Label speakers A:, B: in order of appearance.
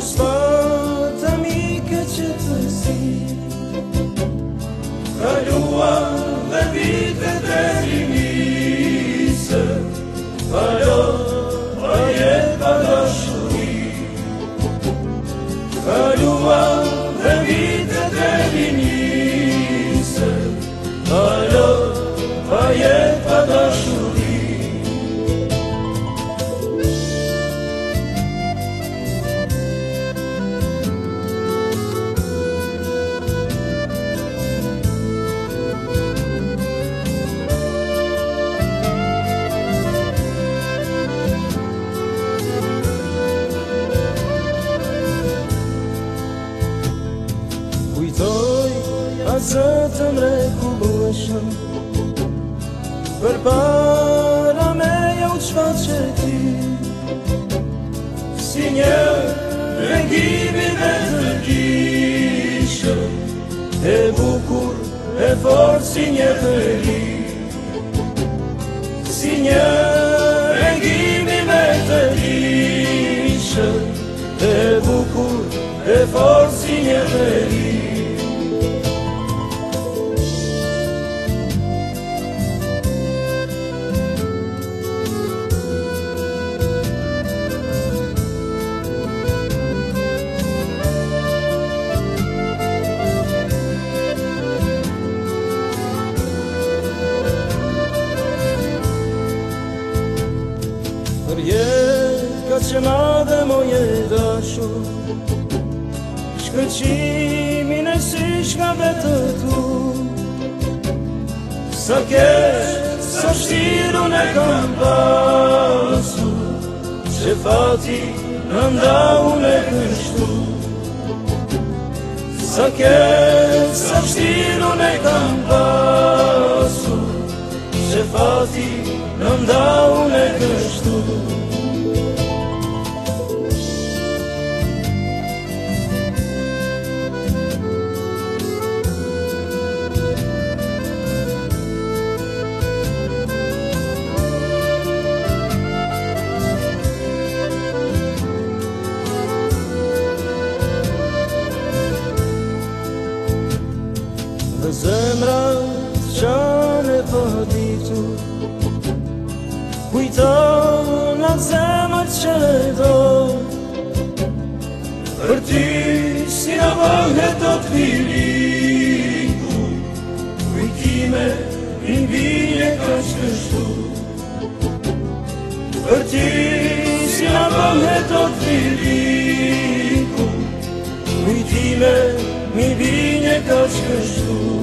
A: Start me catch a seat A dua levit te linisë A dua pojet padoshuri A dua levit te linisë A dua pojet padoshuri shkoj A zëtëm reku bëshëm Për para me jo të shpa që ti Si një rëngimi me të kishëm E bukur e fort si një të ri Si një rëngimi me të kishëm E bukur e fort si një të ri që ma dhe dashu, shkëqimin e sishka tu Sa kesh, sa shtiru ne kam pasu, që fati në ndahu me kështu. Sa kesh, sa shtiru ne kam pasu, që fati në ndahu kështu. Dhe zemra që në përdiqë po Kujton në zemër që do Për ti si në vëngët do të kili Kujtime i mbije ka që shtu Për ti si në vëngët do Kujtime i
B: mbije ka që mi winie ktoś już